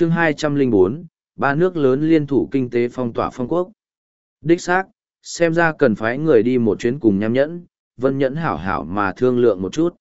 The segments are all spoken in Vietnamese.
chương 204, ba nước lớn liên thủ kinh tế phong tỏa phong quốc. Đích xác, xem ra cần phái người đi một chuyến cùng nham nhẫn, vân nhẫn hảo hảo mà thương lượng một chút.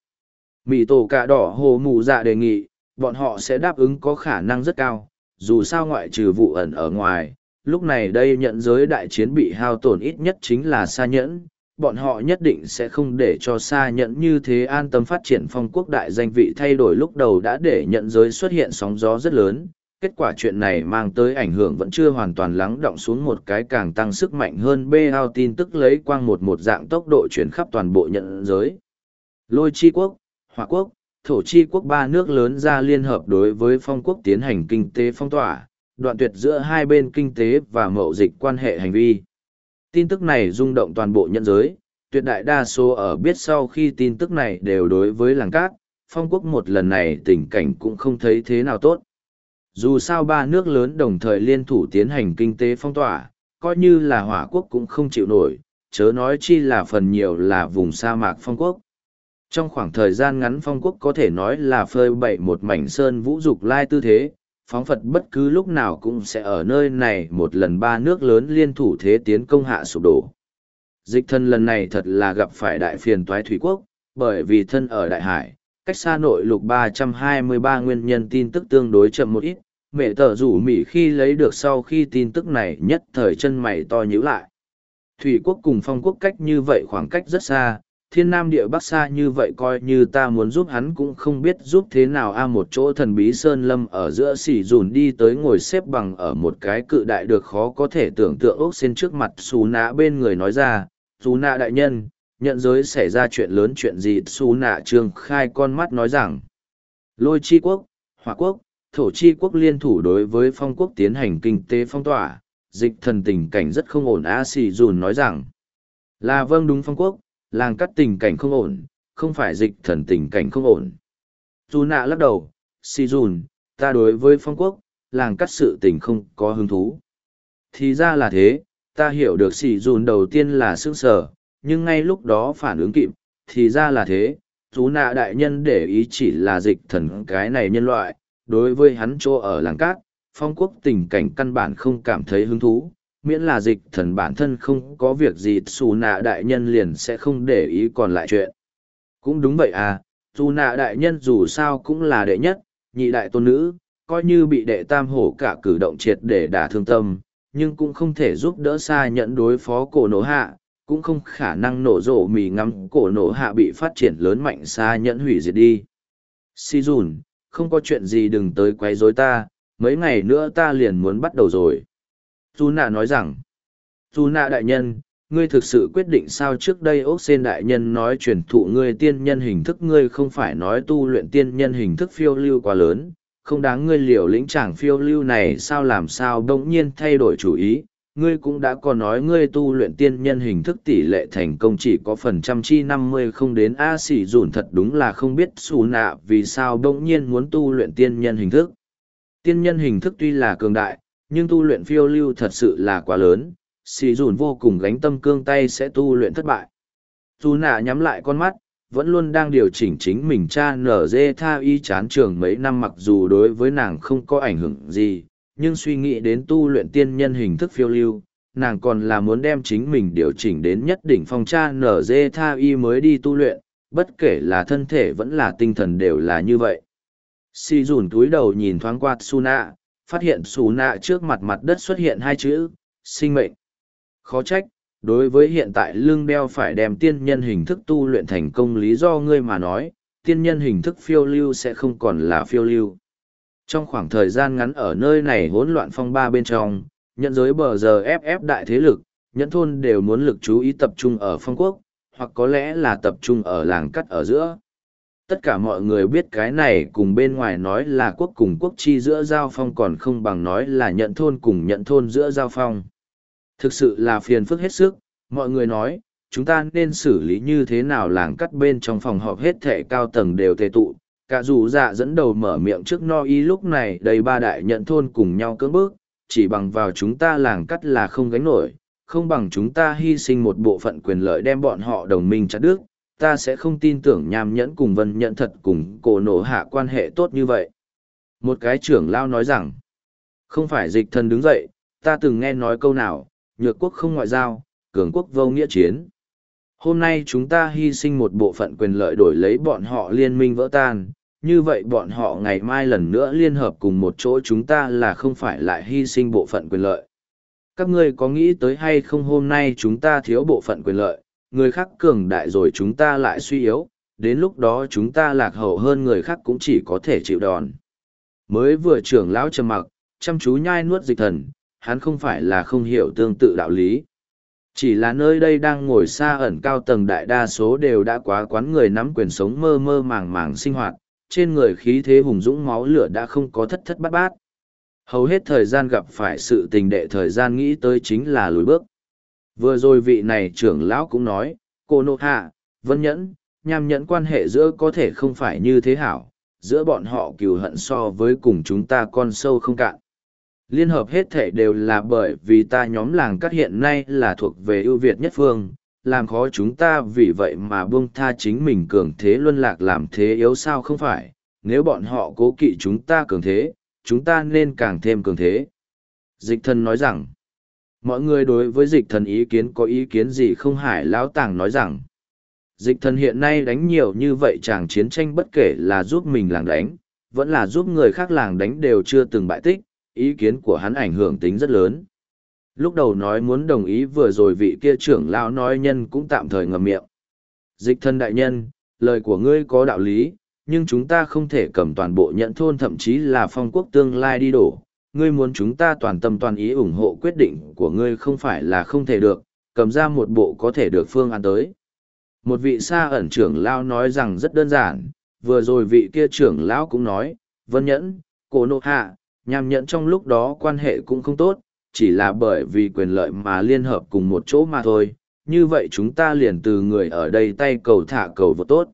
Mỹ tổ cả đỏ hồ mù dạ đề nghị, bọn họ sẽ đáp ứng có khả năng rất cao, dù sao ngoại trừ vụ ẩn ở ngoài, lúc này đây nhận giới đại chiến bị hao tổn ít nhất chính là xa nhẫn, bọn họ nhất định sẽ không để cho xa nhẫn như thế an tâm phát triển phong quốc đại danh vị thay đổi lúc đầu đã để nhận giới xuất hiện sóng gió rất lớn. Kết quả chuyện này mang tới ảnh hưởng vẫn chưa hoàn toàn lắng động xuống một cái càng tăng sức mạnh hơn bê ao tin tức lấy quang một một dạng tốc độ chuyển khắp toàn bộ nhận giới. Lôi chi quốc, Hòa quốc, thổ chi quốc ba nước lớn ra liên hợp đối với phong quốc tiến hành kinh tế phong tỏa, đoạn tuyệt giữa hai bên kinh tế và mậu dịch quan hệ hành vi. Tin tức này rung động toàn bộ nhân giới, tuyệt đại đa số ở biết sau khi tin tức này đều đối với làng cát, phong quốc một lần này tình cảnh cũng không thấy thế nào tốt. Dù sao ba nước lớn đồng thời liên thủ tiến hành kinh tế phong tỏa, coi như là hỏa quốc cũng không chịu nổi, chớ nói chi là phần nhiều là vùng sa mạc phong quốc. Trong khoảng thời gian ngắn phong quốc có thể nói là phơi bậy một mảnh sơn vũ dục lai tư thế, phóng Phật bất cứ lúc nào cũng sẽ ở nơi này một lần ba nước lớn liên thủ thế tiến công hạ sụp đổ. Dịch thân lần này thật là gặp phải đại phiền toái thủy quốc, bởi vì thân ở đại hải, cách xa nội lục 323 nguyên nhân tin tức tương đối chậm một ít, mẹ tờ rủ mỉ khi lấy được sau khi tin tức này nhất thời chân mày to nhíu lại. Thủy quốc cùng phong quốc cách như vậy khoảng cách rất xa, thiên nam địa bắc xa như vậy coi như ta muốn giúp hắn cũng không biết giúp thế nào a một chỗ thần bí sơn lâm ở giữa xỉ dùn đi tới ngồi xếp bằng ở một cái cự đại được khó có thể tưởng tượng ốc xin trước mặt xù nã bên người nói ra xù nã đại nhân nhận giới xảy ra chuyện lớn chuyện gì xu nạ trương khai con mắt nói rằng lôi chi quốc hỏa quốc thổ chi quốc liên thủ đối với phong quốc tiến hành kinh tế phong tỏa dịch thần tình cảnh rất không ổn a xì dùn nói rằng là vâng đúng phong quốc làng cắt tình cảnh không ổn, không phải dịch thần tình cảnh không ổn. Dù nạ lắc đầu, xì dùn, ta đối với phong quốc, làng cắt sự tình không có hứng thú. Thì ra là thế, ta hiểu được xì dùn đầu tiên là sương sở, nhưng ngay lúc đó phản ứng kịp, thì ra là thế, chú nạ đại nhân để ý chỉ là dịch thần cái này nhân loại, đối với hắn chỗ ở làng cát, phong quốc tình cảnh căn bản không cảm thấy hứng thú, miễn là dịch thần bản thân không có việc gì chú nạ đại nhân liền sẽ không để ý còn lại chuyện. Cũng đúng vậy à chú nạ đại nhân dù sao cũng là đệ nhất nhị đại tôn nữ coi như bị đệ tam hổ cả cử động triệt để đả thương tâm nhưng cũng không thể giúp đỡ xa nhận đối phó cổ nổ hạ cũng không khả năng nổ rộ mì ngắm cổ nổ hạ bị phát triển lớn mạnh xa nhẫn hủy diệt đi. Si dùn không có chuyện gì đừng tới quấy rối ta, mấy ngày nữa ta liền muốn bắt đầu rồi. Tu nạ nói rằng Tu nạ đại nhân, ngươi thực sự quyết định sao trước đây ốc xên đại nhân nói truyền thụ ngươi tiên nhân hình thức ngươi không phải nói tu luyện tiên nhân hình thức phiêu lưu quá lớn, không đáng ngươi liều lĩnh chàng phiêu lưu này sao làm sao đ nhiên thay đổi chủ ý ngươi cũng đã có nói ngươi tu luyện tiên nhân hình thức tỷ lệ thành công chỉ có phần trăm chi năm mươi không đến a xỉ dùn thật đúng là không biết xù nạ vì sao đông nhiên muốn tu luyện tiên nhân hình thức tiên nhân hình thức tuy là cường đại nhưng tu luyện phiêu lưu thật sự là quá lớn, xỉ dùn vô cùng gánh tâm cương tay sẽ tu luyện thất bại. Xù nạ nhắm lại con mắt, vẫn luôn đang điều chỉnh chính mình cha nở dê tha y chán trường mấy năm mặc dù đối với nàng không có ảnh hưởng gì, nhưng suy nghĩ đến tu luyện tiên nhân hình thức phiêu lưu, nàng còn là muốn đem chính mình điều chỉnh đến nhất đỉnh phong cha nở dê tha y mới đi tu luyện, bất kể là thân thể vẫn là tinh thần đều là như vậy. Si dùn túi đầu nhìn thoáng qua Suna, phát hiện Suna trước mặt mặt đất xuất hiện hai chữ sinh mệnh khó trách đối với hiện tại lương đeo phải đem tiên nhân hình thức tu luyện thành công lý do ngươi mà nói tiên nhân hình thức phiêu lưu sẽ không còn là phiêu lưu trong khoảng thời gian ngắn ở nơi này hỗn loạn phong ba bên trong nhận giới bờ giờ ép ép đại thế lực nhẫn thôn đều muốn lực chú ý tập trung ở phong quốc hoặc có lẽ là tập trung ở làng cắt ở giữa tất cả mọi người biết cái này cùng bên ngoài nói là quốc cùng quốc chi giữa giao phong còn không bằng nói là nhận thôn cùng nhận thôn giữa giao phong. Thực sự là phiền phức hết sức, mọi người nói, chúng ta nên xử lý như thế nào làng cắt bên trong phòng họp hết thệ cao tầng đều tề tụ. Cả dù dạ dẫn đầu mở miệng trước no y lúc này đầy ba đại nhận thôn cùng nhau cưỡng bước, chỉ bằng vào chúng ta làng cắt là không gánh nổi, không bằng chúng ta hy sinh một bộ phận quyền lợi đem bọn họ đồng minh chặt đứt, ta sẽ không tin tưởng nham nhẫn cùng vân nhận thật cùng cổ nổ hạ quan hệ tốt như vậy. Một cái trưởng lao nói rằng, Không phải dịch thần đứng dậy, ta từng nghe nói câu nào, nhược quốc không ngoại giao, cường quốc vô nghĩa chiến. Hôm nay chúng ta hy sinh một bộ phận quyền lợi đổi lấy bọn họ liên minh vỡ tan, như vậy bọn họ ngày mai lần nữa liên hợp cùng một chỗ chúng ta là không phải lại hy sinh bộ phận quyền lợi. Các ngươi có nghĩ tới hay không hôm nay chúng ta thiếu bộ phận quyền lợi, người khác cường đại rồi chúng ta lại suy yếu, đến lúc đó chúng ta lạc hậu hơn người khác cũng chỉ có thể chịu đòn. Mới vừa trưởng lão trầm mặc, chăm chú nhai nuốt dịch thần, hắn không phải là không hiểu tương tự đạo lý. Chỉ là nơi đây đang ngồi xa ẩn cao tầng đại đa số đều đã quá quán người nắm quyền sống mơ mơ màng màng sinh hoạt, trên người khí thế hùng dũng máu lửa đã không có thất thất bát bát. Hầu hết thời gian gặp phải sự tình đệ thời gian nghĩ tới chính là lùi bước. Vừa rồi vị này trưởng lão cũng nói, cô nộ hạ, vân nhẫn, nham nhẫn quan hệ giữa có thể không phải như thế hảo, giữa bọn họ cừu hận so với cùng chúng ta con sâu không cạn. Liên hợp hết thể đều là bởi vì ta nhóm làng các hiện nay là thuộc về ưu việt nhất phương, làm khó chúng ta vì vậy mà buông tha chính mình cường thế luân lạc làm thế yếu sao không phải, nếu bọn họ cố kỵ chúng ta cường thế, chúng ta nên càng thêm cường thế. Dịch thần nói rằng, mọi người đối với dịch thần ý kiến có ý kiến gì không hải lão tàng nói rằng, dịch thần hiện nay đánh nhiều như vậy chàng chiến tranh bất kể là giúp mình làng đánh, vẫn là giúp người khác làng đánh đều chưa từng bại tích, ý kiến của hắn ảnh hưởng tính rất lớn. Lúc đầu nói muốn đồng ý vừa rồi vị kia trưởng lão nói nhân cũng tạm thời ngậm miệng. Dịch thân đại nhân, lời của ngươi có đạo lý, nhưng chúng ta không thể cầm toàn bộ nhận thôn thậm chí là phong quốc tương lai đi đổ. Ngươi muốn chúng ta toàn tâm toàn ý ủng hộ quyết định của ngươi không phải là không thể được, cầm ra một bộ có thể được phương án tới. Một vị xa ẩn trưởng lão nói rằng rất đơn giản, vừa rồi vị kia trưởng lão cũng nói, vân nhẫn, cổ nộ hạ, nhằm nhận trong lúc đó quan hệ cũng không tốt, chỉ là bởi vì quyền lợi mà liên hợp cùng một chỗ mà thôi. Như vậy chúng ta liền từ người ở đây tay cầu thả cầu vô tốt.